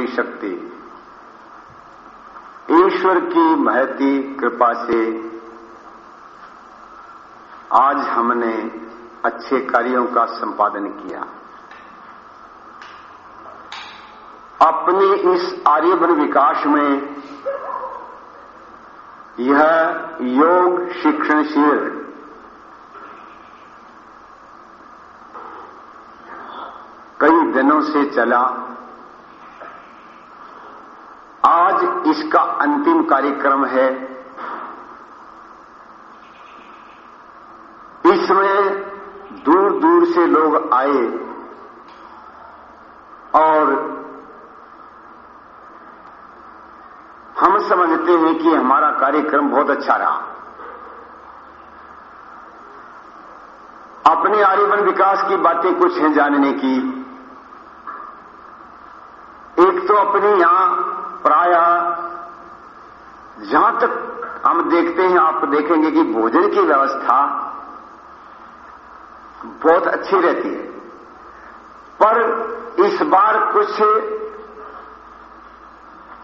मातृशक्ति ईश्वर की महती कृपा से आज हमने अच्छे कार्यों का संपादन किया। अपने इस आर्यवन विकास में यह योग शिक्षण शिविर कई दिनों से चला आज इसका अंतिम कार्यक्रम है। इसमें दूर दूर से लोग आए और हम समझते हैं कि हमारा कार्यक्रम बहुत अच्छा रहा। अपने आर्यवन विकास की बातें कुछ हैं जानने की। एक तो अपनी यहाँ प्राय जहाँ तक हम देखते हैं, आप देखेंगे कि भोजन की व्यवस्था बहुत अच्छी रहती है। पर इस बार कुछ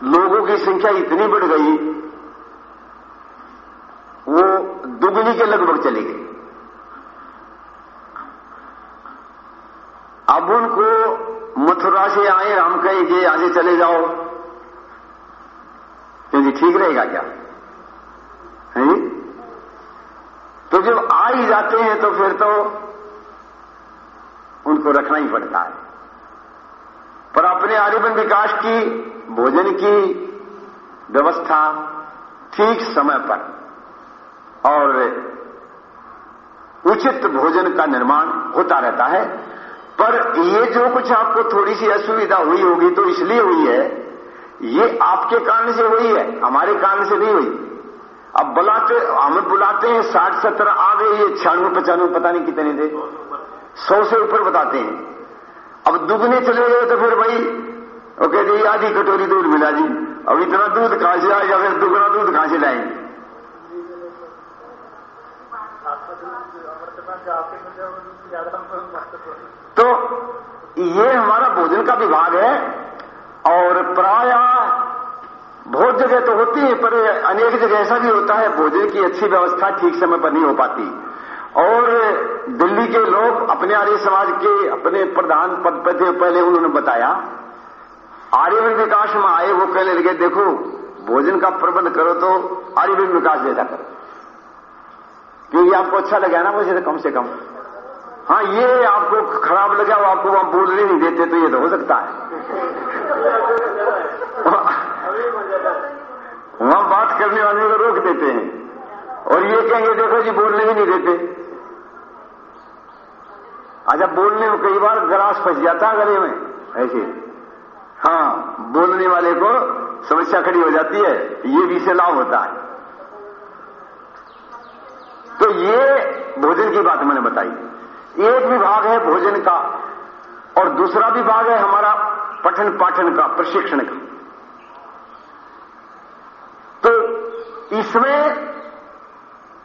लोगों की संख्या इतनी बढ़ गई, वो दुगनी के लगभग चली गई अब उनको मथुरा से आए, हम कहे कि चले जाओ। क्योंकि ठीक रहेगा क्या? है? तो जब आ ही जाते हैं तो फिर तो उनको रखना ही पड़ता है। पर अपने आजीवन विकास की, भोजन की व्यवस्था ठीक समय पर और उचित भोजन का निर्माण होता रहता है। पर ये जो कुछ आपको थोड़ी सी असुविधा हुई होगी तो इसलिए हुई है ये आपके कारण से हुई है, हमारे कारण से नहीं हुई। अब बुलाते, हम बुलाते हैं, साठ, सत्तर, आ गए ये छियानवे, पचानवे, पता नहीं कितने थे। सौ से ऊपर बताते हैं। अब दुगने चले गए तो फिर भाई, वो कहते आधी कटोरी दूध मिला जी। अब इतना दूध कहाँ से आएगा, फिर दुगना दूध कहाँ से लाएँगे? तो ये हमारा भोजन का विभाग है। और प्राय बहुत जगह तो होती है, पर अनेक जगह ऐसा भी होता है, भोजन की अच्छी व्यवस्था ठीक समय पर नहीं हो पाती। और दिल्ली के लोग अपने आर्य समाज के, अपने प्रधान पद पर थे पहले उन्होंने बताया आर्यवन विकास में आए, वो कहने लगे, देखो, भोजन का प्रबंध करो तो आर्यवन विकास जैसा करो। क्योंकि आपको अच्छा लगा ना मुझे कम से कम। हाँ ये आपको खराब लगा, वो आपको वहाँ बोलने नहीं देते तो ये तो हो सकता है। वहाँ बात करने वाले को रोक देते हैं। और ये कहेंगे, देखो जी, बोलने ही नहीं देते। अच्छा बोलने में कई बार ग्रास फंस जाता है गले में, ऐसे। हाँ बोलने वाले को समस्या खड़ी हो जाती है, ये भी से लाभ होता है। तो ये भोजन की बात मैंने बताई। एक विभाग है भोजन का, और दूसरा विभाग है हमारा पठन पाठन का प्रशिक्षण का तो इसमें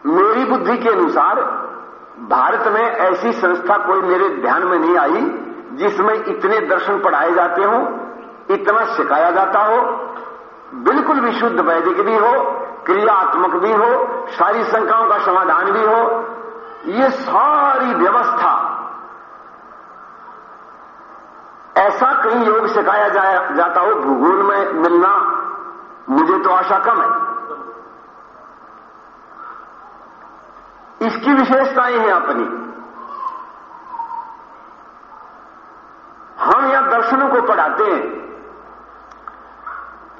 मेरी बुद्धि के अनुसार भारत में ऐसी संस्था कोई मेरे ध्यान में नहीं आई, जिसमें इतने दर्शन पढ़ाए जाते हो, इतना सिखाया जाता हो, बिल्कुल विशुद्ध वैदिक भी हो, क्रियात्मक भी हो, सारी शंकाओं का समाधान भी हो, ये सारी व्यवस्था ऐसा कहीं योग सिखाया जाता हो भूगोल में मिलना, मुझे तो आशा कम है। इसकी विशेषताएँ हैं अपनी। हम यहाँ दर्शनों को पढ़ाते हैं।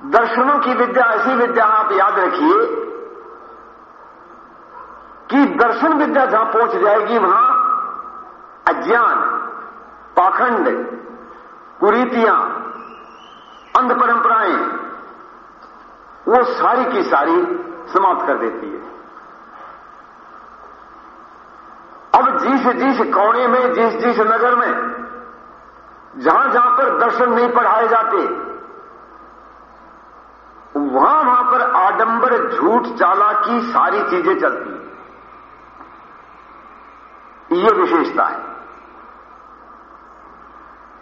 दर्शनों की विद्या, ऐसी विद्या आप याद रखिए कि दर्शन विद्या जहाँ पहुँच जाएगी, वहाँ अज्ञान, पाखंड कुरीतियाँ अंध परंपराएँ वो सारी की सारी समाप्त कर देती है। अब जिस जिस कोने में, जिस जिस नगर में, जहाँ जहाँ पर दर्शन नहीं पढ़ाए जाते, वहाँ वहाँ पर आडंबर, झूठ चाला की सारी चीज़ें चलती हैं। ये विशेषता है।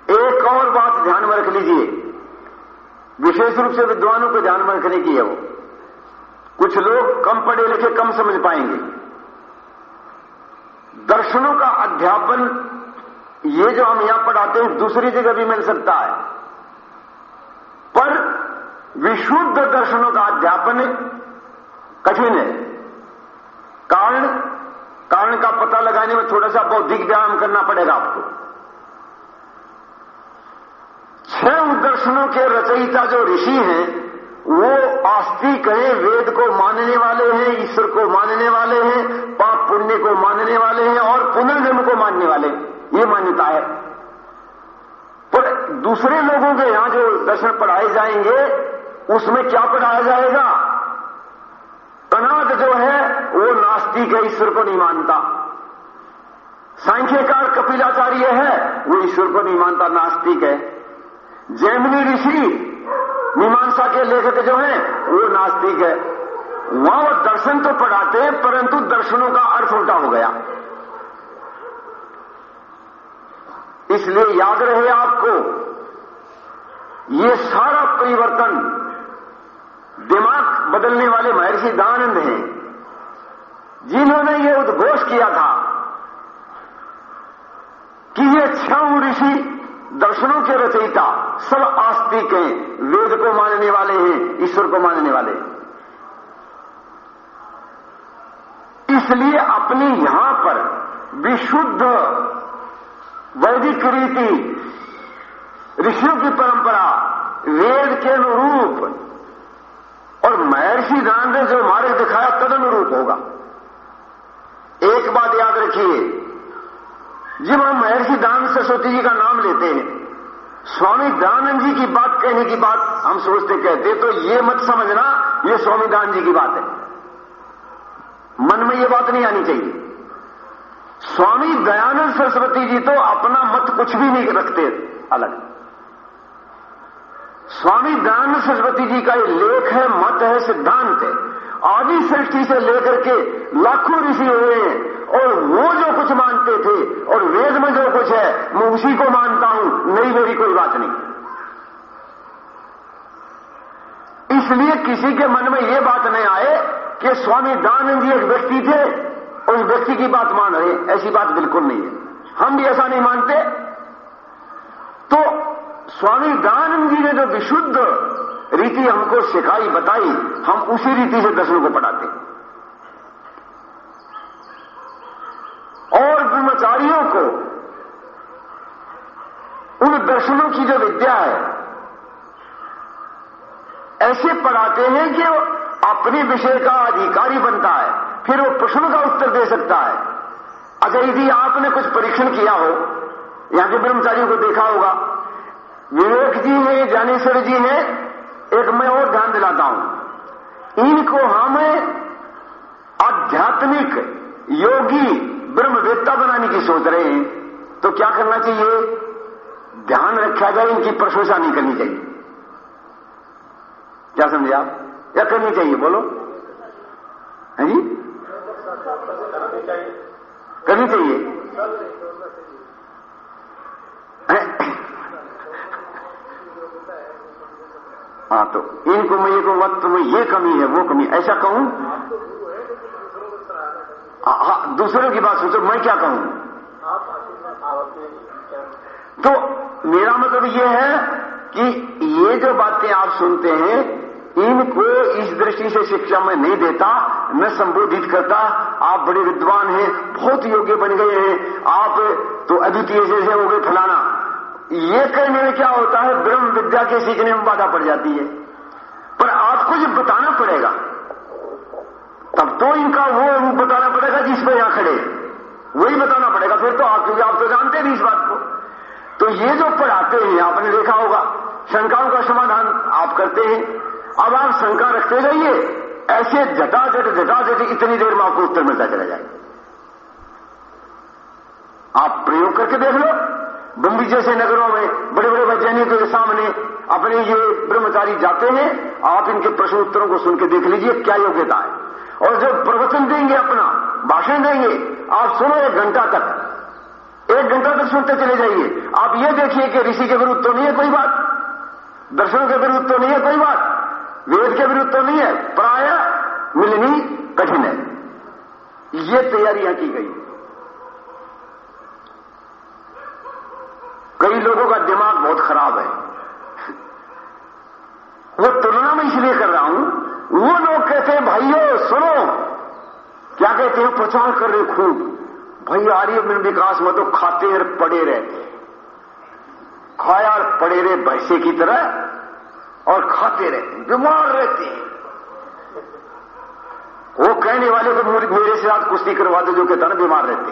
एक और बात ध्यान में रख लीजिए। विशेष रूप से विद्वानों को ध्यान में रखने की है वो। कुछ लोग कम पढ़े लिखे कम समझ पाएँगे। दर्शनों का अध्यापन, ये जो हम यहाँ पढ़ाते हैं, दूसरी जगह भी मिल सकता है। पर विशुद्ध दर्शनों का अध्यापन कठिन है। कारण कारण का पता लगाने में थोड़ा सा बौद्धिक व्यायाम करना पड़ेगा आपको। छह दर्शनों के रचयिता जो ऋषि हैं, वो आस्तिक हैं वेद को मानने वाले हैं, ईश्वर को मानने वाले हैं, पाप पुण्य को मानने वाले हैं और पुनर्जन्म को मानने वाले ये मान्यता है। पर दूसरे लोगों के यहाँ जो दर्शन पढ़ाए जाएँगे, उसमें क्या पढ़ाया जाएगा? कनाद जो है, वो नास्तिक है, ईश्वर को नहीं मानता। सांख्यकार कपिलाचार्य है, वो ईश्वर को नहीं मानता, नास्तिक है। जैमिनी ऋषि मीमांसा के लेखक जो हैं, वो नास्तिक है। वहाँ वो दर्शन तो पढ़ाते हैं, परंतु दर्शनों का अर्थ उल्टा हो गया। इसलिए याद रहे आपको, ये सारा परिवर्तन दिमाग बदलने वाले महर्षि दानंद हैं, जिन्होंने ये उद्घोष किया था कि ये छह ऋषि दर्शनों के रचयिता सब आस्तिक हैं वेद को मानने वाले हैं, ईश्वर को मानने वाले। इसलिए अपनी यहाँ पर विशुद्ध वैदिक रीति, ऋषियों की परंपरा, वेद के अनुरूप और महर्षि दान ने जो मार्ग दिखाया तद अनुरूप होगा। एक बात याद रखिए, जब हम महर्षि दान सरस्वती जी का नाम लेते हैं स्वामी दयानंद जी की बात कहने की बात हम सोचते कहते तो ये मत समझना, ये स्वामी दान जी की बात है। मन में ये बात नहीं आनी चाहिए। स्वामी दयानंद सरस्वती जी तो अपना मत कुछ भी नहीं रखते, अलग। स्वामी दयानंद सरस्वती जी का ये लेख है, मत है, सिद्धांत है। आदि सृष्टि से लेकर के लाखों ऋषि हुए हैं और वो जो कुछ मानते थे, और वेद में जो कुछ है, मैं उसी को मानता हूँ। नहीं, मेरी कोई बात नहीं। इसलिए किसी के मन में यह बात नहीं आए कि स्वामी दानंद जी एक व्यक्ति थे, उस व्यक्ति की बात मान रहे ऐसी बात बिल्कुल नहीं है। हम भी ऐसा नहीं मानते। तो स्वामी दानंद जी ने जो विशुद्ध रीति हमको सिखाई, बताई, हम उसी रीति से दर्शन को पढ़ाते और ब्रह्मचारियों को, उन दर्शनों की जो विद्या है, ऐसे पढ़ाते हैं कि वो अपने विषय का अधिकारी बनता है, फिर वो प्रश्न का उत्तर दे सकता है। अच्छा यदि आपने कुछ परीक्षण किया हो, यहाँ के ब्रह्मचारियों को देखा होगा, विवेक जी ने ज्ञानेश्वर जी ने एक मैं और ध्यान दिलाता हूँ। इनको हम आध्यात्मिक योगी ब्रह्मवेत्ता बनाने की सोच रहे हैं तो क्या करना चाहिए? ध्यान रखा जाए, इनकी प्रशंसा नहीं करनी चाहिए। क्या समझे आप? या करनी चाहिए, बोलो। है जी? करनी चाहिए। हाँ तो इनको मैं ये कहूँगा तुम्हें ये कमी है, वो कमी ऐसा कहूँ हाँ दूसरों की बात सोचो मैं क्या कहूँ? तो मेरा मतलब यह है कि ये जो बातें आप सुनते हैं, इनको इस दृष्टि से शिक्षा में नहीं देता, न संबोधित करता। आप बड़े विद्वान हैं, बहुत योग्य बन गए हैं। आप तो अद्वितीय जैसे हो गए फलाना। ये कहने में क्या होता है, ब्रह्म विद्या के सीखने में बाधा पड़ जाती है। पर आपको जब बताना पड़ेगा तब तो इनका वो बताना पड़ेगा जिस पर यहाँ खड़े। वही बताना पड़ेगा। फिर तो आप क्योंकि आप तो जानते नहीं इस बात को। तो ये जो पढ़ाते हैं, आपने देखा होगा, शंकाओं का समाधान आप करते हैं। अब आप शंका रखते जाइए ऐसे जटाजट जटाजट इतनी देर में आपको उत्तर मिलता चला जाए आप प्रयोग करके देख लो। बम्बई जैसे नगरों में बड़े बड़े वैज्ञानिकों के सामने अपने ये ब्रह्मचारी जाते हैं। आप इनके प्रश्न उत्तरों को सुन के देख लीजिए, क्या योग्यता है। और जब प्रवचन देंगे अपना, भाषण देंगे। आप सुनो एक घंटा तक। एक घंटा तक सुनते चले जाइए। आप ये देखिए कि ऋषि के विरुद्ध तो नहीं है कोई बात। दर्शन के विरुद्ध तो नहीं है कोई बात। वेद के विरुद्ध तो नहीं है। प्राय मिलनी कठिन है। ये तैयारियाँ की गई। कई लोगों का दिमाग बहुत खराब है। वो तुलना में इसलिए कर रहा हूँ, वो कहते हैं भाइयों, सुनो। क्या कहते हैं? प्रचार कर रहे खूब भाई, आर्य विकास में तो खाते और पड़े रहते खाया और पड़े रहे भैंसे की तरह और खाते रहते बीमार रहते हैं। वो कहने वाले को मेरे से आज कुश्ती करवा दो जो कहता ना, बीमार रहते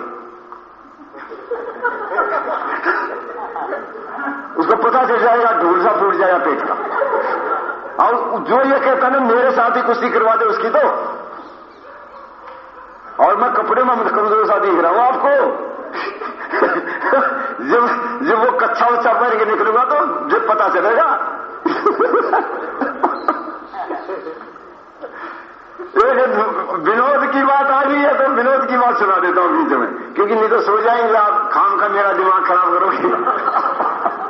उसको पता चल जाएगा ढूल सा फूट जाएगा पेट का। और जो ये कहता ना, मेरे साथ ही कुश्ती करवा दे उसकी तो। और मैं कपड़े में कमज़ोर सा दिख रहा हूँ आपको। जब जब वो कच्चा वच्चा पहन के निकलूँगा तो जब पता चलेगा। विनोद की बात आ रही है तो विनोद की बात सुना देता हूँ बीच में। क्योंकि नहीं तो सो जाएँगे आप खाम का मेरा दिमाग खराब करोगे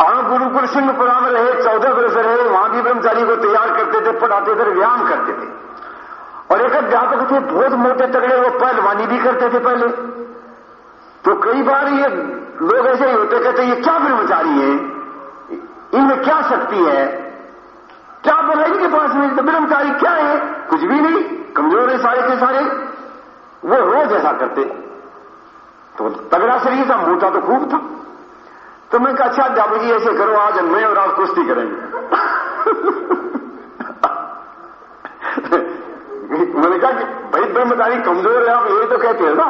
हम गुरुकुल सिंहपुरा में रहे, चौदह वर्ष रहे, वहाँ भी ब्रह्मचारी को तैयार करते थे, पढ़ाते थे, व्यायाम करते थे। और एक अध्यापक थे बहुत मोटे तगड़े वो पहलवानी भी करते थे पहले। तो कई बार ये लोग ऐसे ही होते, कहते, ये क्या ब्रह्मचारी है? इनमें क्या शक्ति है? क्या बोला इनके पास में? ब्रह्मचारी क्या है? कुछ भी नहीं, कमज़ोर है सारे के सारे। वो रोज ऐसा करते। तो तगड़ा शरीर था, मोटा तो खूब था। तो मैं कहा अच्छा अध्यापक जी, ऐसे करो, आज मैं और आप कुश्ती करेंगे. मैंने कहा कि, भाई ब्रह्मचारी कमज़ोर है, आप यही तो कहते हैं ना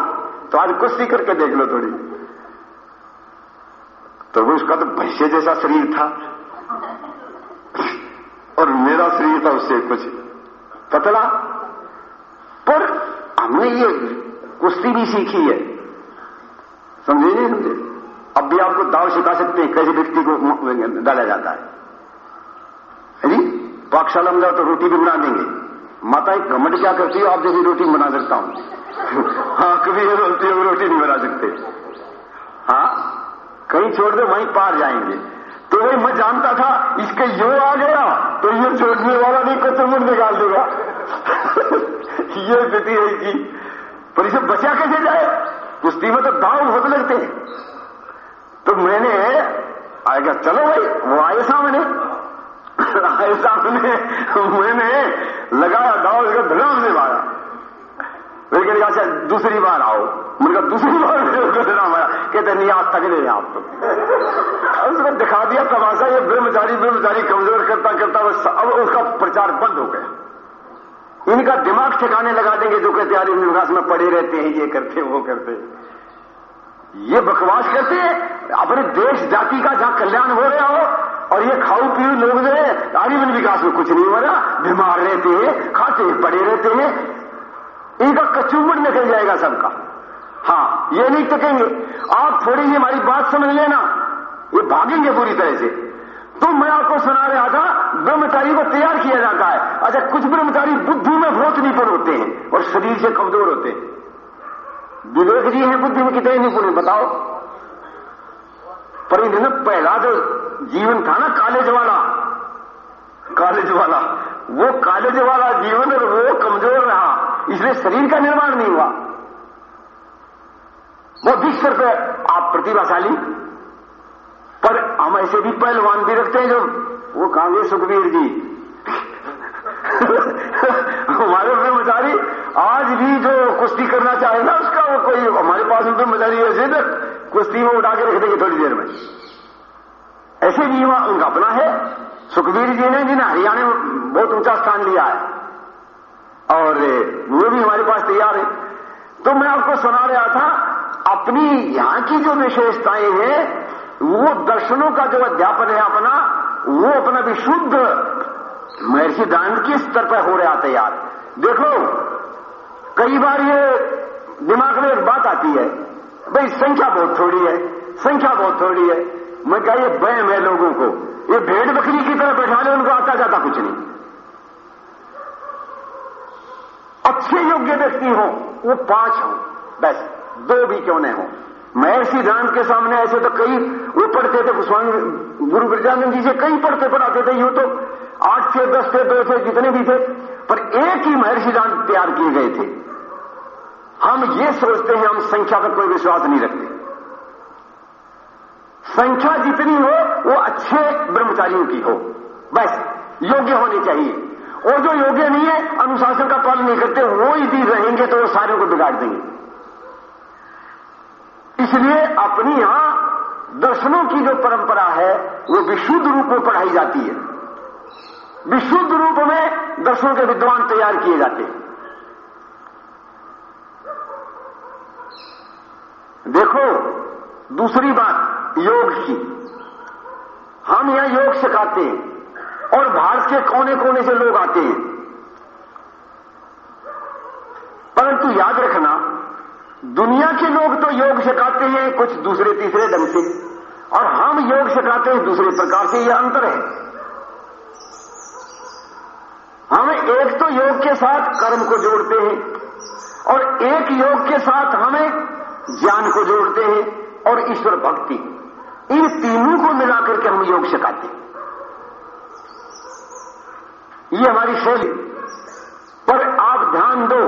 तो आज कुश्ती करके देख लो थोड़ी। तो वो उसका तो भैसे जैसा शरीर था। और मेरा शरीर था उससे कुछ पतला। पर हमने ये कुश्ती भी सीखी है। समझे नहीं समझे अब भी आपको दाव सिखा सकते हैं, कैसे व्यक्ति को डाला जाता है। जी? पाकशाला में जाओ तो रोटी भी बना देंगे। माता, एक घमंड क्या करती है? आप जैसी रोटी बना सकता हूँ। हाँ कभी ये बोलती है, रोटी नहीं बना सकते। हाँ कहीं छोड़ दो, वहीं पार जाएँगे। तो वही मैं जानता था, इसके यो आ गया तो ये छोड़ने वाला नहीं कचरमुट निकाल देगा। ये स्थिति है इसकी। पर इसे बचा कैसे जाए? कुश्ती में तो दाव बहुत लगते हैं। तो मैंने आएगा चलो भाई, वो आए सामने। आए सामने, मैंने लगाया दाव इसका धड़ाम से मारा। लेकिन कहा दूसरी बार आओ। मैंने कहा, दूसरी बार धड़ाम आया कहते, नहीं आप तगड़े हैं आप तो। उसको दिखा दिया, तमाशा, ये ब्रह्मचारी ब्रह्मचारी कमज़ोर करता करता, बस अब उसका प्रचार बंद हो गया। इनका दिमाग ठिकाने लगा देंगे, जो कहते यार विकास में पड़े रहते हैं, ये करते, वो करते। ये बकवास करते अपने देश, जाति का जहाँ कल्याण हो रहा हो, और ये खाऊ पीऊ लोग जो है आजीवन विकास में कुछ नहीं हो रहा, बीमार रहते हैं, खाते पड़े रहते हैं। इनका कचूमर निकल जाएगा सबका। हाँ ये नहीं टकेंगे। आप थोड़ी ही हमारी बात समझ लेना। ये भागेंगे पूरी तरह से। तो मैं आपको सुना रहा था, ब्रह्मचारी को तैयार किया जाता है। अच्छा कुछ ब्रह्मचारी बुद्धि में बहुत निपुण होते हैं, और शरीर से कमज़ोर होते हैं। विवेक जी हैं, बुद्धि में कितने निपुण बताओ। पर इन्होंने पहला जो जीवन था ना कॉलेज वाला। कॉलेज वाला। वो कॉलेज वाला जीवन वो कमज़ोर रहा, इसलिए शरीर का निर्माण नहीं हुआ। वो विश्व पे आप प्रतिभाशाली। पर हम ऐसे भी पहलवान भी रखते हैं जो, वो कहांगे, सुखबीर जी हमारे ब्रह्मचारी आज भी जो कुश्ती करना चाहे ना उसका, वो कोई हमारे पास में ब्रह्मचारी ऐसे तो कुश्ती में उठा के रख देंगे थोड़ी देर में। ऐसे भी उनका अपना है। सुखबीर जी ने जिन्हें हरियाणा में बहुत ऊँचा स्थान लिया है। और वो भी हमारे पास तैयार है। तो मैं आपको सुना रहा था, अपनी यहाँ की जो विशेषताएँ हैं, वो दर्शनों का जो अध्यापन है अपना, वो अपना विशुद्ध महर्षि दान के स्तर पर हो रहा तैयार देखो कई बार ये दिमाग में एक बात आती है, भाई संख्या बहुत थोड़ी है, संख्या बहुत थोड़ी है। मैं कहा, ये बहम है लोगों को, ये भेड़ बकरी की तरह बैठा ले, उनको आता जाता कुछ नहीं। अच्छे योग्य व्यक्ति हो, वो पाँच हो, बस, दो भी क्यों नहीं हो? महर्षि राम के सामने ऐसे तो कई, वो पढ़ते थे स्वामी गुरु गिरजानंद जी से कई पढ़ते पढ़ाते थे, यूँ तो आठ थे दस थे दो थे जितने भी थे, पर एक ही महर्षि राम तैयार किए गए थे। हम ये सोचते हैं, हम संख्या पर कोई विश्वास नहीं रखते। संख्या जितनी हो, वो अच्छे ब्रह्मचारियों की हो। बस, योग्य होनी चाहिए। और जो योग्य नहीं है, अनुशासन का पालन नहीं करते, वो यदि रहेंगे तो वो सारे को बिगाड़ देंगे। इसलिए अपनी यहाँ दर्शनों की जो परंपरा है, वो विशुद्ध रूप में पढ़ाई जाती है। विशुद्ध रूप में दर्शनों के विद्वान तैयार किए जाते हैं। देखो, दूसरी बात, योग की। हम यहाँ योग सिखाते हैं और भारत के कोने कोने से लोग आते हैं। परंतु याद रखना, दुनिया के लोग तो योग सिखाते हैं कुछ दूसरे तीसरे ढंग से, और हम योग सिखाते हैं दूसरे प्रकार से यह अंतर है। हम एक तो योग के साथ कर्म को जोड़ते हैं और एक योग के साथ हमें ज्ञान को जोड़ते हैं और ईश्वर भक्ति। इन तीनों को मिलाकर के हम योग सिखाते हैं। ये हमारी शैली। पर आप ध्यान दो,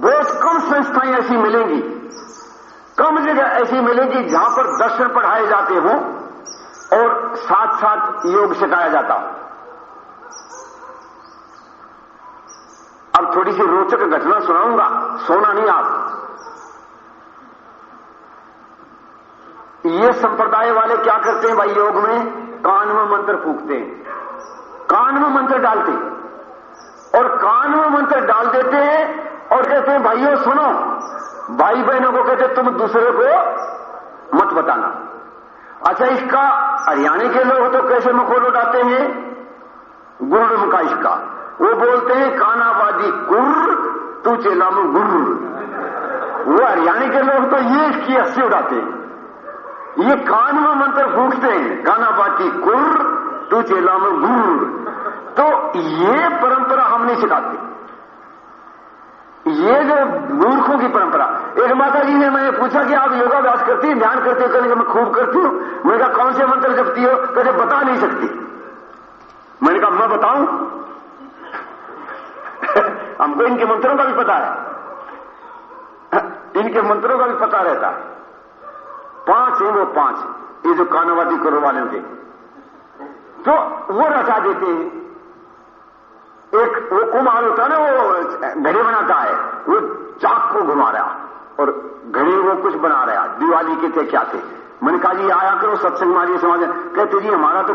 बहुत कम संस्थाएँ ऐसी मिलेंगी, कम जगह ऐसी मिलेगी जहाँ पर दर्शन पढ़ाए जाते हो और साथ साथ योग सिखाया जाता हो। अब थोड़ी सी रोचक घटना सुनाऊँगा। सोना नहीं आप। ये संप्रदाय वाले क्या करते हैं भाई योग में? कान में मंत्र फूकते हैं। कान में मंत्र डालते हैं। और कान में मंत्र डाल देते हैं और कहते हैं, भाइयों, सुनो। भाई बहनों को कहते तुम दूसरे को मत बताना। अच्छा इसका हरियाणा के लोग तो कैसे मखोल उठाते हैं? गुर्र का इसका। वो बोलते हैं कानाबादी गुर्र, तू चेला में गुर्र. वो हरियाणा के लोग तो ये इसकी हस्सी उड़ाते हैं। ये कान में मंत्र फूकते हैं कानाबाती गुर्र, तू चेला में गुर्र. तो ये परंपरा हम नहीं सिखाते। ये जो मूर्खों की परंपरा, एक माता जी ने मैंने पूछा कि आप योगाभ्यास करती हैं, ध्यान करती हो कहने मैं खूब करती हूँ? मैंने कहा, कौन से मंत्र जपती हो? कहते, बता नहीं सकती। मैंने कहा, मैं बताऊँ? हमको इनके मंत्रों का भी पता है। इनके मंत्रों का भी पता रहता है। पाँच है वो पाँच। ये जो कानावादी करो वाले थे। तो वो रचा देते हैं। एक वो कुमार होता है ना, वो घड़ी बनाता है। वो चाक को घुमा रहा। और घड़ी वो कुछ बना रहा। दिवाली के थे, क्या थे? मैंने कहा जी, आया करो, सत्संग मारिए समाज कहते, जी, हमारा तो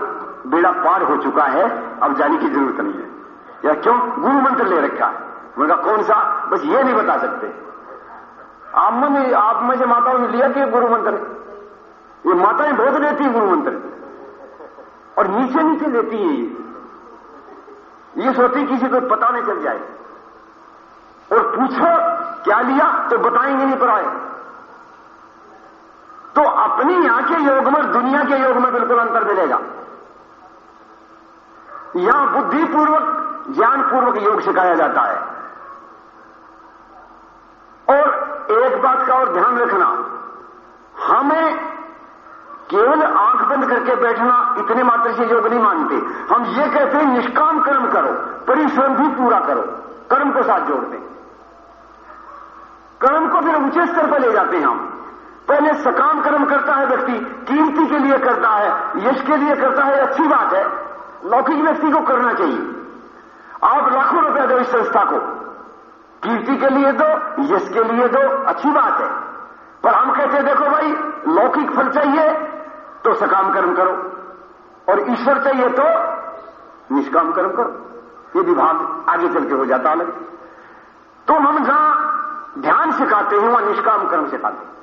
बेड़ा पार हो चुका है। अब जाने की ज़रूरत नहीं है। या क्यों? गुरु मंत्र ले रखा। कहा, कौन सा? बस ये नहीं बता सकते। आप में आप में से माताओं ने लिया कि गुरु मंत्र? ये माताएँ बहुत लेती है गुरु मंत्र। और नीचे नीचे लेती है ये। ये सोचती किसी को पता नहीं चल जाए। और पूछो, क्या लिया? तो बताएँगे नहीं, पर आए। तो अपनी यहाँ के योग में दुनिया के योग में बिल्कुल अंतर मिलेगा। यहाँ बुद्धिपूर्वक ज्ञानपूर्वक योग सिखाया जाता है। और एक बात का और ध्यान रखना, हमें केवल आँख बंद करके बैठना इतने मात्र से योग नहीं मानते। हम ये कहते हैं, निष्काम कर्म करो, परिश्रम भी पूरा करो, कर्म को साथ जोड़ते। कर्म को फिर ऊँचे स्तर पर ले जाते हैं हम। पहले सकाम कर्म करता है व्यक्ति, कीर्ति के लिए करता है, यश के लिए करता है, अच्छी बात है। लौकिक व्यक्ति को करना चाहिए। आप लाखों रुपया दो इस संस्था को। कीर्ति के लिए दो, यश के लिए दो, अच्छी बात है। पर हम कहते देखो भाई, लौकिक फल चाहिए तो सकाम कर्म करो। और ईश्वर चाहिए तो निष्काम कर्म करो। ये विभाग आगे चल के हो जाता अलग तो हम जहाँ ध्यान सिखाते हैं, वहाँ निष्काम कर्म सिखाते हैं।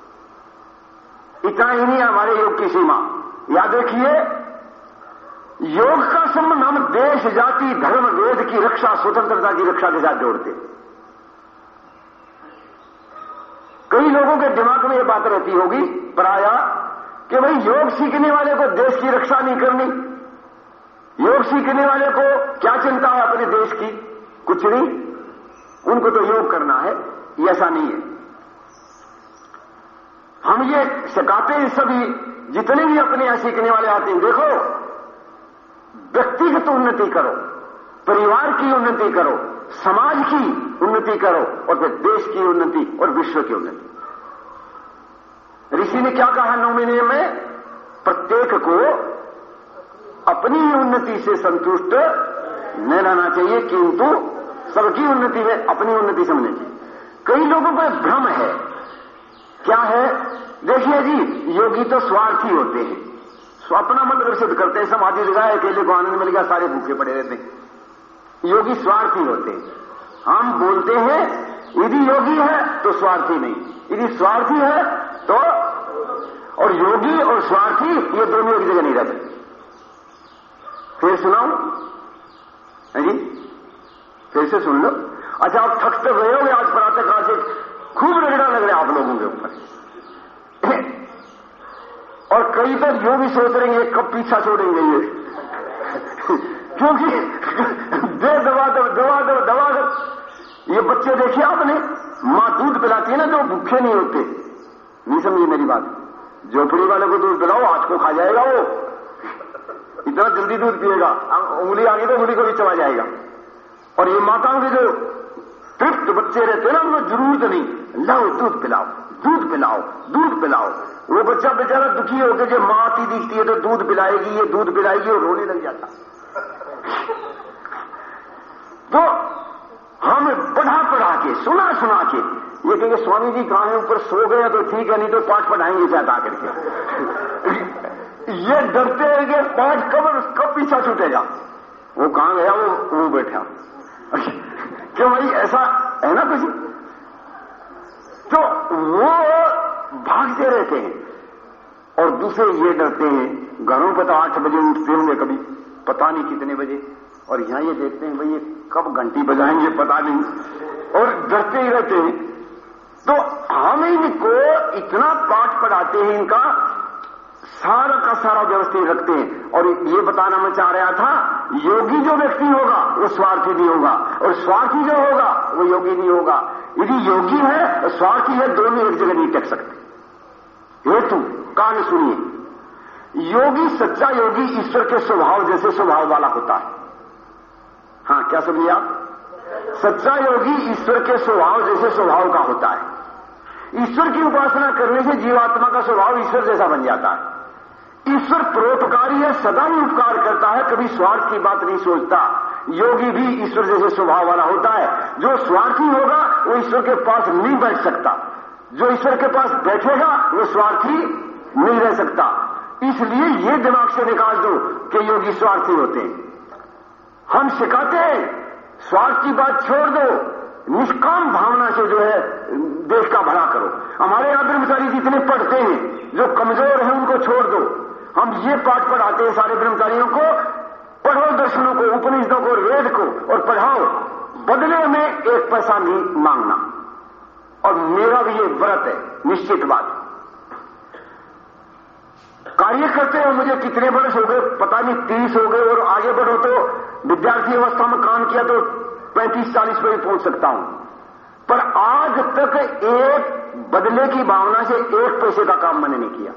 इतना ही नहीं, हमारे योग की सीमा। याद रखिए योग का संबंध हम देश, जाति, धर्म, वेद की रक्षा, स्वतंत्रता की रक्षा के साथ जोड़ते कई लोगों के दिमाग में यह बात रहती होगी, प्राय, कि भाई योग सीखने वाले को देश की रक्षा नहीं करनी। योग सीखने वाले को क्या चिंता है अपने देश की? कुछ नहीं। उनको तो योग करना है ऐसा नहीं है। हम ये सिखाते हैं सभी, जितने भी अपने यहाँ सीखने वाले आते हैं, देखो व्यक्तिगत उन्नति करो, परिवार की उन्नति करो, समाज की उन्नति करो, और फिर देश की उन्नति और विश्व की उन्नति। ऋषि ने क्या कहा नौवे नियम में? प्रत्येक को अपनी उन्नति से संतुष्ट न रहना चाहिए, किंतु सबकी उन्नति में अपनी उन्नति समझनी चाहिए। कई लोगों पर भ्रम है। क्या है? देखिए जी, योगी तो स्वार्थी होते हैं। स्वप्ना मत सिद्ध करते हैं, समाधि लगाए अकेले को आनंद मिल गया, सारे भूखे पड़े रहते हैं। योगी स्वार्थी होते हैं। हम बोलते हैं, यदि योगी है तो स्वार्थी नहीं। यदि स्वार्थी है तो और योगी और स्वार्थी, ये दोनों एक जगह नहीं रहते। फिर सुनाओ जी? फिर से सुन लो। अच्छा आप थक तो गए होगे आज प्रातः काल से खूब रगड़ा लग रहा है आप लोगों के ऊपर। और कई तो यो भी सोच रहे हैं कब पीछा छोड़ेंगे ये। क्योंकि दे, दवा दो दवा दो दवा दो। ये बच्चे देखिए आपने, माँ दूध पिलाती है ना तो भूखे नहीं होते। नहीं समझिए मेरी बात। झोपड़ी वाले को दूध पिलाओ आज को खा जाएगा वो। इतना जल्दी दूध पिएगा उंगली आ गई तो उंगली को भी चला जाएगा। और ये माताओं के जो तृप्त बच्चे रहते हैं ना, उनको ज़रूरत नहीं। लाओ, दूध पिलाओ दूध पिलाओ दूध पिलाओ। वो बच्चा बेचारा दुखी होकर जब माँ आती दिखती है तो दूध पिलाएगी, ये दूध पिलाएगी और रोने लग जाता। तो हम पढ़ा पढ़ा के, सुना सुना के, ये कहेंगे, स्वामी जी, कहा ऊपर सो गए तो ठीक है, नहीं तो पाठ पढ़ाएँगे शायद आकर के ये डरते हैं कि पाठ कब कब पीछा छूटेगा। वो कहाँ गया? वो वो बैठा। क्यों भाई, ऐसा है ना कुछ? तो वो भागते रहते हैं। और दूसरे ये डरते हैं, घरों पर तो आठ बजे उठते होंगे कभी, पता नहीं कितने बजे। और यहाँ ये देखते हैं, भाई, ये कब घंटी बजाएँगे, पता नहीं। और डरते ही रहते हैं। तो हम इनको इतना पाठ पढ़ाते हैं इनका सारा का सारा व्यवस्थित रखते हैं। और ये बताना मैं चाह रहा था, योगी जो व्यक्ति होगा, वो स्वार्थी नहीं होगा। और स्वार्थी जो होगा, वो योगी नहीं होगा। यदि योगी है और स्वार्थी है, दोनों एक जगह नहीं टेक सकते। हेतु, कान सुनिए। योगी सच्चा योगी ईश्वर के स्वभाव जैसे स्वभाव वाला होता है। हाँ क्या समझिए आप? सच्चा योगी ईश्वर के स्वभाव जैसे स्वभाव का होता है। ईश्वर की उपासना करने से जीवात्मा का स्वभाव ईश्वर जैसा बन जाता है। ईश्वर परोपकारी है, सदा ही उपकार करता है, कभी स्वार्थ की बात नहीं सोचता। योगी भी ईश्वर जैसे स्वभाव वाला होता है। जो स्वार्थी होगा, वो ईश्वर के पास नहीं बैठ सकता। जो ईश्वर के पास बैठेगा, वो स्वार्थी नहीं रह सकता। इसलिए ये दिमाग से निकाल दो कि योगी स्वार्थी होते हैं। हम सिखाते हैं, स्वार्थ की बात छोड़ दो। निष्काम भावना से जो है, देश का भला करो। हमारे यहाँ ब्रह्मचारी जितने पढ़ते हैं, जो कमज़ोर हैं, उनको छोड़ दो। हम ये पाठ पढ़ाते हैं सारे ब्रह्मचारियों को, पढ़ो दर्शनों को, उपनिषदों को, वेद को, और पढ़ाओ। बदले में एक पैसा नहीं मांगना। और मेरा भी ये व्रत है, निश्चित बात। कार्य करते हो, मुझे कितने वर्ष हो गए, पता नहीं, तीस हो गए, और आगे बढ़ो तो विद्यार्थी अवस्था में काम किया तो पैंतीस, चालीस पे पहुँच सकता हूँ। पर आज तक एक बदले की भावना से एक पैसे का काम मैंने नहीं किया।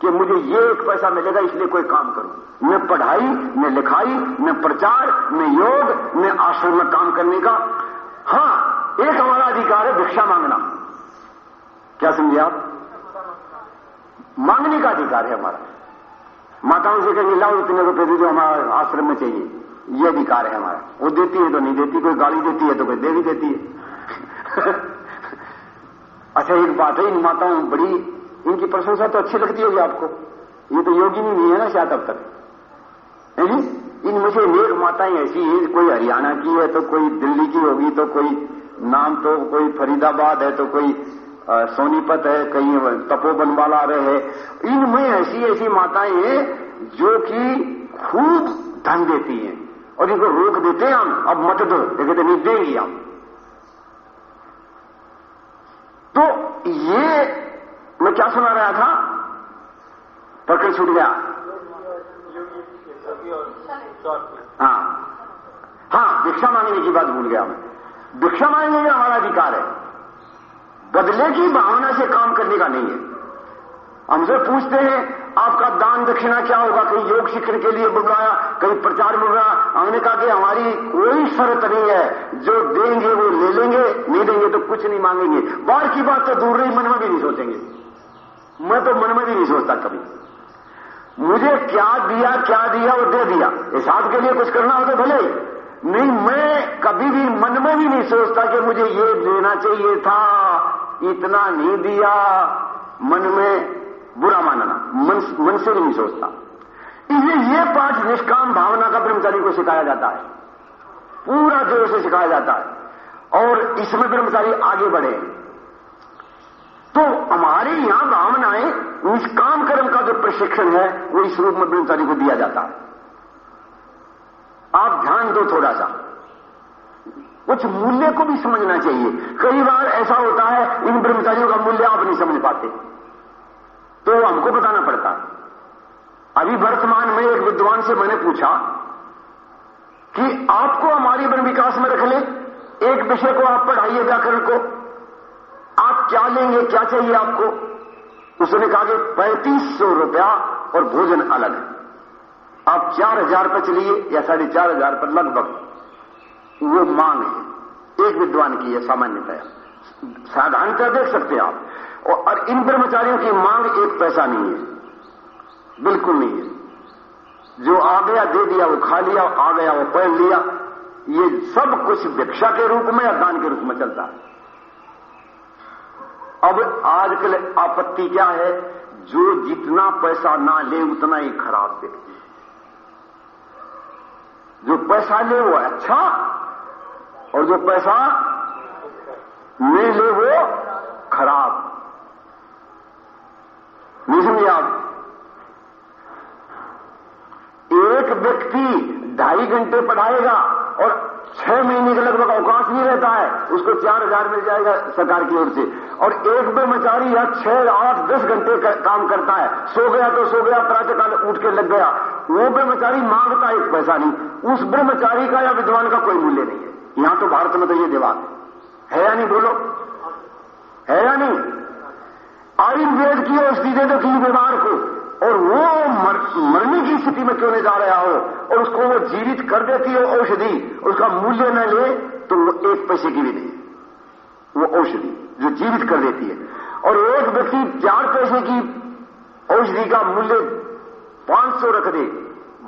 कि मुझे ये एक पैसा मिलेगा, इसलिए कोई काम करूँ। न पढ़ाई, न लिखाई, न प्रचार, न योग, न आश्रम में काम करने का। हाँ, एक हमारा अधिकार है भिक्षा मांगना। क्या समझे आप? मांगने का अधिकार है हमारा। माताओं से कहेंगे, लाओ इतने रुपए दे दो, हमारा आश्रम में चाहिए। ये अधिकार है हमारा। वो देती है तो नहीं देती, कोई गाली देती है तो कोई दे भी देती है। अच्छा एक बात है, इन माताओं बड़ी इनकी प्रशंसा तो अच्छी लगती होगी आपको। ये तो योगी नहीं है ना शायद अब तक। है जी? इनमें से नेक माताएँ ऐसी हैं, कोई हरियाणा की है तो कोई दिल्ली की होगी तो कोई नाम तो कोई फरीदाबाद है तो कोई सोनीपत है, कहीं तपोवन वाला रहे है इनमें ऐसी ऐसी माताएँ हैं जो कि खूब धन देती हैं और इनको रोक देते हैं हम। अब मत दो ये कहते नहीं देंगी हम तो ये मैं क्या सुना रहा था? पकड़ छूट गया। हाँ। हाँ भिक्षा मांगने की बात भूल गया मैं। भिक्षा मांगने में हमारा अधिकार है। बदले की भावना से काम करने का नहीं है। हमसे पूछते हैं, आपका दान दक्षिणा क्या होगा? कहीं योग शिक्षण के लिए बुलाया कहीं प्रचार बुलाया हमने कहा कि हमारी कोई शर्त नहीं है। जो देंगे वो ले लेंगे, नहीं देंगे तो कुछ नहीं मांगेंगे। बाहर की बात तो दूर रही, मन में भी नहीं सोचेंगे। मैं तो मन में भी नहीं सोचता कभी। मुझे क्या दिया क्या दिया वो दे दिया। हिसाब के लिए कुछ करना हो तो भले नहीं मैं कभी भी मन में भी नहीं सोचता कि मुझे ये देना चाहिए था इतना नहीं दिया। मन में बुरा मानना मन, मन से नहीं सोचता। इसलिए ये पाँच निष्काम भावना का ब्रह्मचारी को सिखाया जाता है। पूरा ज़ोर से सिखाया जाता है। और इसमें ब्रह्मचारी आगे बढ़े। तो हमारे यहाँ भावनाएँ निष्काम कर्म का जो प्रशिक्षण है, वो इस रूप में ब्रह्मचारी को दिया जाता। है आप ध्यान दो थोड़ा सा कुछ मूल्य को भी समझना चाहिए। कई बार ऐसा होता है, इन ब्रह्मचारियों का मूल्य आप नहीं समझ पाते। तो हमको बताना पड़ता। अभी वर्तमान में एक विद्वान से मैंने पूछा कि आपको हमारी ब्रह्म विकास में रख ले। एक विषय को आप पढ़ाइए व्याकरण को। आप क्या लेंगे, क्या चाहिए आपको? उसने कहा कि पैंतीस सौ रुपया और भोजन अलग है। आप चार हज़ार पर चलिए या साढ़े चार हज़ार पर, लगभग। वो मांग है। एक विद्वान की है, सामान्यतया। साधारणतः देख सकते हैं आप। और इन ब्रह्मचारियों की मांग एक पैसा नहीं है। बिल्कुल नहीं है। जो आ गया, दे दिया, वो खा लिया, आ गया, वो पहन लिया, ये सब कुछ भिक्षा के रूप में या दान के रूप में चलता है। अब आजकल आपत्ति क्या है? जो जितना पैसा ना ले, उतना ही खराब दे। जो पैसा ले, वो अच्छा और जो पैसा नहीं ले, वो खराब। नहीं आप, एक व्यक्ति ढाई घंटे पढ़ाएगा और छह महीने के लगभग अवकाश नहीं रहता है, उसको चार हज़ार मिल जाएगा सरकार की ओर से। और एक ब्रह्मचारी या छह, आठ, दस घंटे काम करता है। सो गया तो सो गया, प्रातःकाल उठ के लग गया। वो ब्रह्मचारी माँगता एक पैसा नहीं। उस ब्रह्मचारी का या विद्वान का कोई मूल्य नहीं है। यहाँ तो भारत में तो ये दिमाग है या नहीं बोलो? है या नहीं? आयुर्वेद की औषधि दे दो किसी बीमार को। और वो मर, मरने की स्थिति में क्यों नहीं जा रहा हो? और उसको वो जीवित कर देती हो औषधि उसका मूल्य न ले तो वो एक पैसे की भी नहीं। वो औषधि जो जीवित कर देती है। और एक व्यक्ति चार पैसे की औषधि का मूल्य पाँच सौ रख दे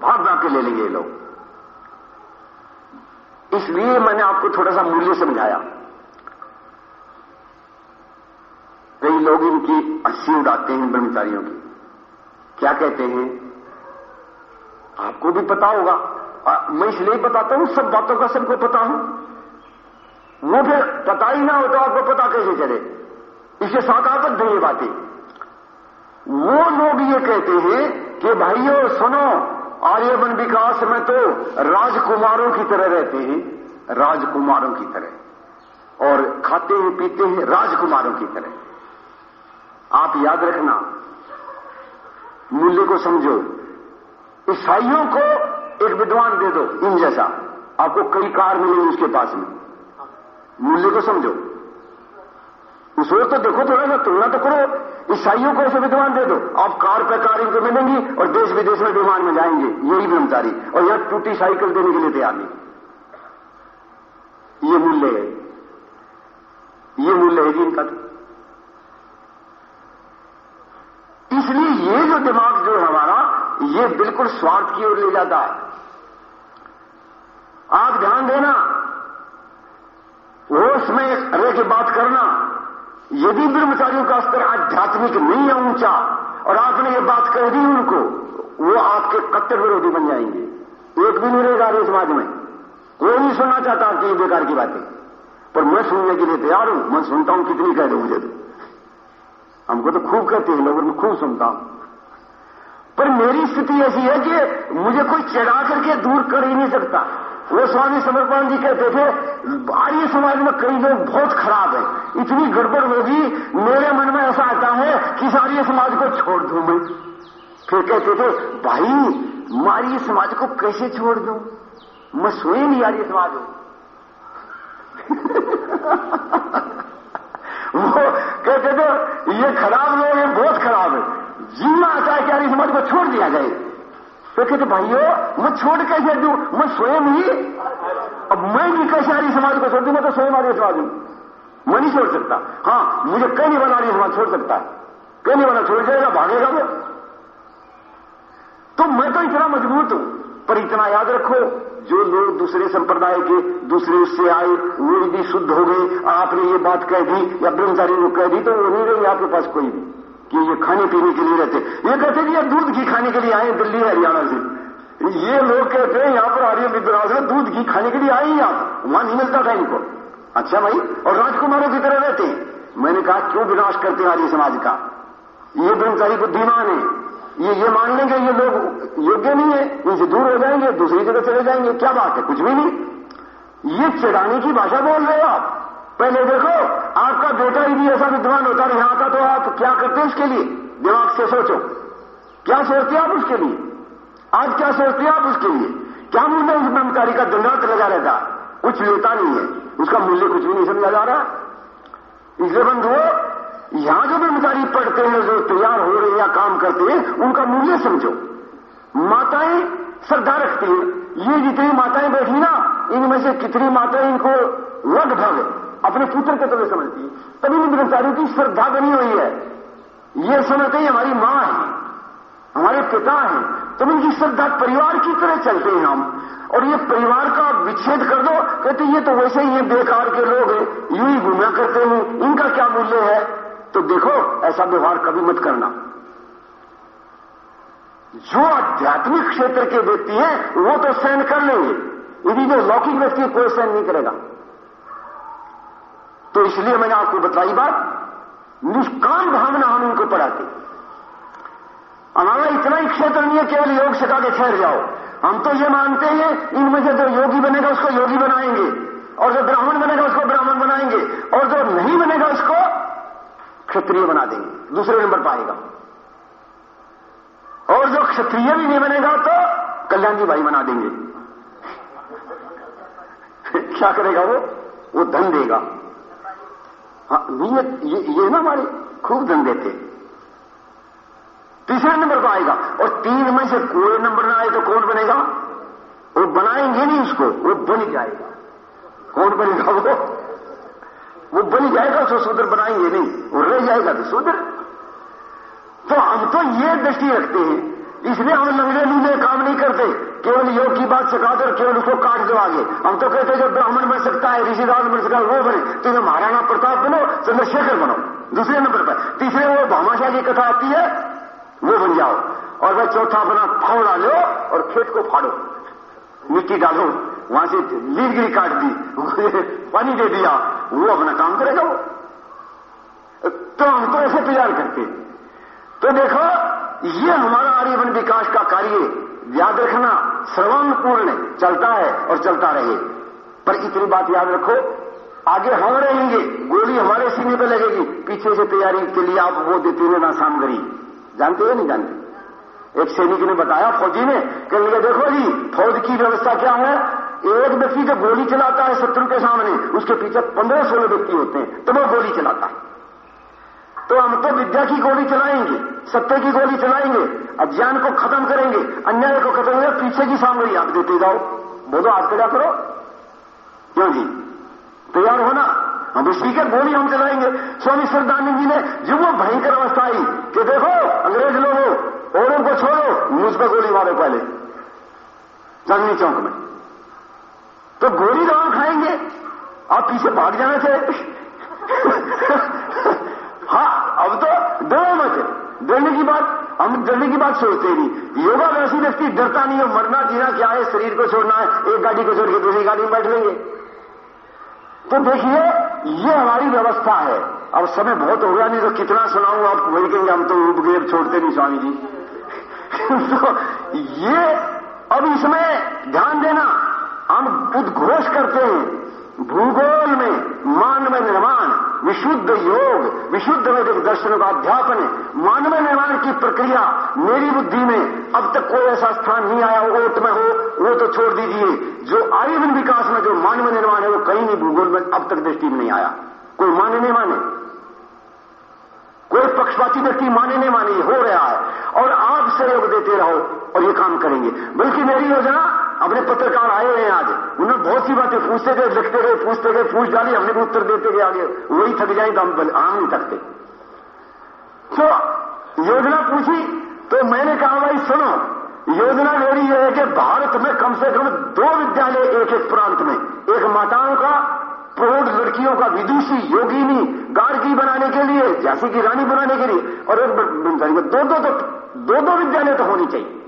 भाग भाग के ले लेंगे लोग। इसलिए मैंने आपको थोड़ा सा मूल्य समझाया। कई लोग इनकी हँसी उड़ाते हैं ब्रह्मचारियों की। क्या कहते हैं? आपको भी पता होगा। आ, मैं इसलिए बताता हूँ सब बातों का सबको पता हूँ। वो फिर पता ही ना हो तो आपको पता कैसे चले? साथ आबद्ध है ये बातें। वो लोग ये कहते हैं कि भाइयों सुनो आर्यवन विकास में तो राजकुमारों की तरह रहते हैं। राजकुमारों की तरह। और खाते हैं पीते हैं राजकुमारों की तरह। आप याद रखना मूल्य को समझो। ईसाइयों को एक विद्वान दे दो इन जैसा। आपको कई कार मिलेंगे उसके पास में। मूल्य को समझो। उस तो देखो थोड़ा सा, तुलना तो करो। ईसाइयों को ऐसे विद्वान दे दो। आप कार पे कार इनको मिलेंगी और देश विदेश में विमान में जाएँगे। यही ब्रह्मचारी। और यहाँ टूटी साइकिल देने के लिए तैयार नहीं। ये मूल्य है। ये मूल्य है जी इनका तो इसलिए ये जो दिमाग जो है हमारा, ये बिल्कुल स्वार्थ की ओर ले जाता है। आप ध्यान देना, होश में रह के बात करना यदि ब्रह्मचारियों का स्तर आध्यात्मिक नहीं है ऊँचा, और आपने ये बात कह दी उनको, वो आपके कट्टर विरोधी बन जाएँगे। एक भी नहीं रहेगा आर्य समाज में। कोई नहीं सुनना चाहता आपकी बेकार की बातें। पर मैं सुनने के लिए तैयार हूँ, मैं सुनता हूँ कितनी कह दो मुझे तो। हमको तो खूब कहते हैं लोग मैं खूब सुनता हूँ। पर मेरी स्थिति ऐसी है कि मुझे कोई चढ़ा करके दूर कर ही नहीं सकता। वो स्वामी समर्पण जी कहते थे आर्य समाज में कई लोग बहुत खराब है। इतनी गड़बड़ होगी, मेरे मन में ऐसा आता है कि इस आर्य समाज को छोड़ दूँ मैं। फिर कहते थे, भाई मारिय समाज को कैसे छोड़ दूँ? मैं स्वयं ही आर्य समाज हूँ वो कहते थे, ये खराब लोग हैं बहुत खराब है। जीना आता है कि आर्य समाज को छोड़ दिया जाए। तो कहते, भाइयों, मैं छोड़ कैसे दू? मैं स्वयं ही, अब मैं भी कैसे आर्य समाज को छोड़ दू? मैं तो स्वयं आर्य समाज हूँ। मैं नहीं छोड़ सकता। हाँ मुझे कहीं नहीं बना आर्य समाज छोड़ सकता कहीं नहीं बना छोड़ जाएगा, भागेगा वो। तो मैं तो इतना मज़बूत हूँ। पर इतना याद रखो, जो लोग दूसरे संप्रदाय के, दूसरे उससे आए वो यदि शुद्ध हो गए आपने ये बात कह दी, या ब्रह्मचारी को कह दी तो वो नहीं रहेंगे आपके पास कोई भी, कि ये खाने पीने के लिए रहते। ये कहते कि ये दूध घी खाने के लिए आए दिल्ली, हरियाणा से। ये लोग कहते हैं, यहाँ पर आर्य विद्राज में, दूध घी खाने के लिए आए ही आप वहाँ नहीं मिलता था इनको। अच्छा भाई, और राजकुमारों की तरह रहते मैंने कहा, क्यों विनाश करते हैं आर्य समाज का? ये ब्रह्मचारी बुद्धिमान है। ये ये मान लेंगे, ये लोग योग्य नहीं है इनसे दूर हो जाएँगे, दूसरी जगह चले जाएँगे, क्या बात है? कुछ भी नहीं। ये चिड़ाने की भाषा बोल रहे हो आप। पहले देखो, आपका बेटा यदि ऐसा विद्वान होता है यहाँ का तो आप क्या करते उसके लिए? दिमाग से सोचो। क्या सोचते आप उसके लिए? आज क्या सोचते आप उसके लिए? क्या मूल्य उस ब्रह्मचारी का दंडात लगा रहता। कुछ लेता नहीं है। उसका मूल्य कुछ भी नहीं समझा जा रहा। इसलिए बंधुओं यहाँ जो ब्रह्मचारी पढ़ते हैं, जो तैयार हो रहे हैं या काम करते हैं, उनका मूल्य समझो। माताएँ श्रद्धा रखती हैं। ये जितनी माताएँ बैठी ना, इनमें से कितनी माताएँ इनको लगभग अपने पुत्र के तरह समझती है। तभी इन ब्रह्मचारियों की श्रद्धा बनी हुई है। ये समझते ही, हमारी माँ है, हमारे पिता हैं। तो इनकी श्रद्धा परिवार की तरह चलते हैं हम। और ये परिवार का विच्छेद कर दो, कहते ये तो वैसे ही ये बेकार के लोग हैं, यूँ ही घूमा करते हैं, इनका क्या मूल्य है? तो देखो, ऐसा व्यवहार कभी मत करना। जो आध्यात्मिक क्षेत्र के व्यक्ति हैं, वो तो सहन कर लेंगे। यदि जो लौकिक व्यक्ति है कोई सहन नहीं करेगा। तो इसलिए मैंने आपको बताई बात, निष्काम भावना हम इनको पढ़ाते हमारा इतना ही क्षेत्र नहीं है, केवल योग सिखा के ठहर जाओ। हम तो ये मानते हैं, इनमें से जो योगी बनेगा उसको योगी बनाएँगे, और जो ब्राह्मण बनेगा उसको ब्राह्मण बनाएँगे, और जो नहीं बनेगा उसको क्षत्रिय बना देंगे। दूसरे नंबर पाएगा और जो क्षत्रिय भी नहीं बनेगा तो कल्याण जी भाई बना देंगे। क्या करेगा वो? वो धन देगा। हाँ नियत ये, ये ना हमारे खूब धन देते। तीसरे नंबर पर आएगा। और तीन में से कोई नंबर ना आए तो कौन बनेगा? वो बनाएँगे नहीं उसको वो बन जाएगा। कौन बनेगा वो? वो बन जाएगा उसको शूद्र बनाएँगे नहीं, वो रह जाएगा तो शूद्र तो हम तो ये दृष्टि रखते हैं, इसलिए हम लंगड़े लूले काम नहीं करते, केवल योग की बात सिखा दो केवल उसको काट दो आगे हम तो कहते जो ब्राह्मण बन सकता है ऋषिदास बन सकता है, वो बने तो जो महाराणा प्रताप बनो, चंद्रशेखर बनो, दूसरे नंबर पर। तीसरे वो भामाशाह की कथा आती है, वो बन जाओ, और वह चौथा बना फावड़ा लो और खेत को फाड़ो, मिट्टी डालो, वहाँ से लीलगिरी काट दी, पानी दे दिया वो अपना काम करेगा वो। तो हम तो ऐसे तैयार करते तो देखो, ये हमारा आर्यवन विकास का कार्य याद रखना श्रवणपूर्ण चलता है और चलता रहे। पर इतनी बात याद रखो, आगे हम रहेंगे, गोली हमारे सीने पर लगेगी। पीछे से तैयारी के लिए आप वो देते रहना सामग्री। जानते हो नहीं जानते? एक सैनिक ने बताया, फौजी ने, कहने देखो जी, फौज की व्यवस्था क्या है? एक व्यक्ति जब गोली चलाता है शत्रु के सामने, उसके पीछे पंद्रह सोलह व्यक्ति होते हैं तो वो गोली चलाता है। तो हम तो विद्या की गोली चलाएँगे, सत्य की गोली चलाएँगे, अज्ञान को खत्म करेंगे, अन्याय को खत्म करेंगे, पीछे की सामग्री आप देते जाओ। बोलो आप क्या करो। क्यों जी? तैयार होना। हम उसी के गोली हम चलाएँगे। स्वामी श्रद्धानंद जी ने जो वो भयंकर अवस्था आई कि देखो, अंग्रेज़ लोगों, औरों को छोड़ो, मुझ पर गोली मारो पहले। चांदनी चौक में। तो गोली हम खाएँगे? आप पीछे भाग जाना चाहिए हाँ अब तो डरो मत। डरने की बात, हम डरने की बात सोचते नहीं। योगा वैसी व्यक्ति डरता नहीं है, मरना जीना क्या है, शरीर को छोड़ना है, एक गाड़ी को छोड़ के दूसरी गाड़ी में बैठ लेंगे। तो देखिए, ये हमारी व्यवस्था है। अब समय बहुत हो गया, नहीं तो कितना सुनाऊं आप, वही कहेंगे, हम तो गए छोड़ते नहीं स्वामी जी। तो ये, अब इसमें ध्यान देना हम उद्घोष करते हैं। भूगोल में, मानव निर्माण, विशुद्ध योग, विशुद्ध वैदिक दर्शन का अध्यापन, मानव निर्माण की प्रक्रिया, मेरी बुद्धि में, अब तक कोई ऐसा स्थान नहीं आया ओट में हो, वो तो छोड़ दीजिए। जो आयुर्वेद विकास में, जो मानव निर्माण है, वो कहीं नहीं भूगोल में अब तक दृष्टि में नहीं आया। कोई माने नहीं माने? कोई पक्षपाती व्यक्ति माने नहीं माने, हो रहा है। और आप सहयोग देते रहो, और ये काम करेंगे। बल्कि मेरी योजना अपने पत्रकार आए हैं आज। उन्होंने बहुत सी बातें पूछते गए लिखते गए पूछते गए पूछ डाली, हमने भी उत्तर देते गए आगे। वही थक जाए तो हम आम नहीं थकते। तो योजना पूछी तो मैंने कहा, भाई, सुनो, योजना मेरी यह है कि भारत में कम से कम दो विद्यालय एक एक प्रांत में, एक माताओं का प्रौढ़ लड़कियों का, विदुषी, योगिनी, गार्गी बनाने के लिए, झांसी की रानी बनाने के लिए, और एक दो दो तो दो दो विद्यालय तो होनी चाहिए।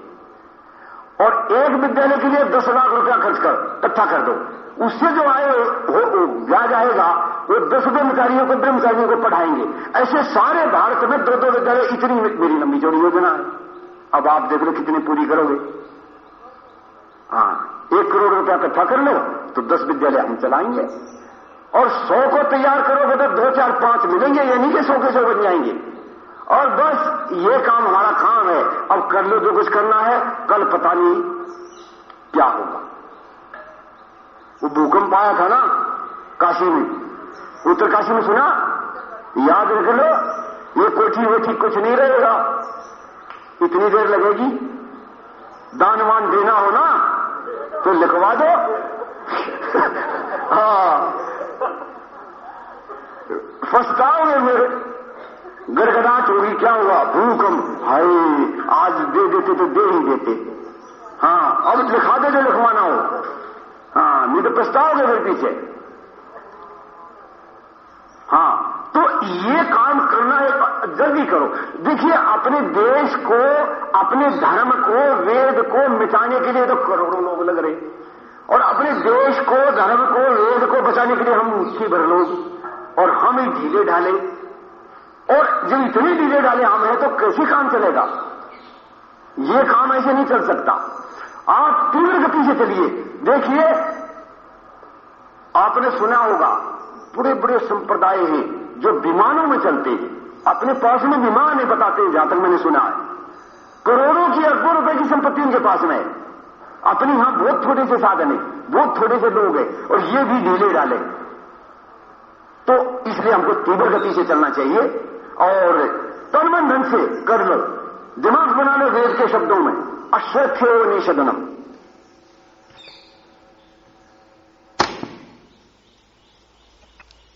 और एक विद्यालय के लिए दस लाख रुपया खर्च कर, इकट्ठा कर दो। उससे जो आए हो ब्याज आएगा वो दस ब्रह्मचारियों को ब्रह्मचारियों को पढ़ाएँगे। ऐसे सारे भारत में दो दो विद्यालय, इतनी मेरी लंबी जोड़ी योजना है। अब आप देख लो कितनी पूरी करोगे। हाँ एक करोड़ रुपया इकट्ठा कर लो तो दस विद्यालय हम चलाएँगे। और सौ को तैयार करोगे तो दो चार पाँच मिलेंगे, यानी कि सौ के सौ बन जाएँगे। और बस ये काम हमारा काम है। अब कर लो जो कुछ करना है, कल पता नहीं क्या होगा। वो भूकंप आया था ना, काशी में। उत्तर काशी में सुना? याद रख लो, ये कोठी वोठी कुछ नहीं रहेगा। इतनी देर लगेगी। दानवान देना हो ना तो लिखवा दो। हाँ। फसताओगे मेरे। गड़गड़ाहट होगी क्या हुआ? भूकंप। हाय, आज दे देते तो दे ही देते। हाँ अब लिखा दे जो लिखवाना हो। हाँ नहीं तो पछताओगे फिर पीछे। हाँ तो ये काम करना है, जल्दी करो। देखिए, अपने देश को, अपने धर्म को, वेद को मिटाने के लिए तो करोड़ों लोग लग रहे और अपने देश को, धर्म को, वेद को बचाने के लिए हम मुट्ठी भर लोग। और हम ही ढीले ढाले। जब इतने ढीले डाले हम हैं तो कैसे काम चलेगा। ये काम ऐसे नहीं चल सकता। आप तीव्र गति से चलिए। देखिए, आपने सुना होगा बड़े बड़े संप्रदाय हैं जो विमानों में चलते हैं। अपने पास में विमान है, बताते हैं, जहाँ तक मैंने सुना है। करोड़ों की अरबों रुपए की संपत्ति उनके पास में है। अपने यहाँ बहुत थोड़े से साधन है, बहुत थोड़े से लोग हैं, और ये भी ढीले डाले। तो इसलिए हमको तीव्र गति से चलना चाहिए। और ढंग से कर लो दिमाग बना लो वेद के शब्दों में अश्वत्थो निषदनम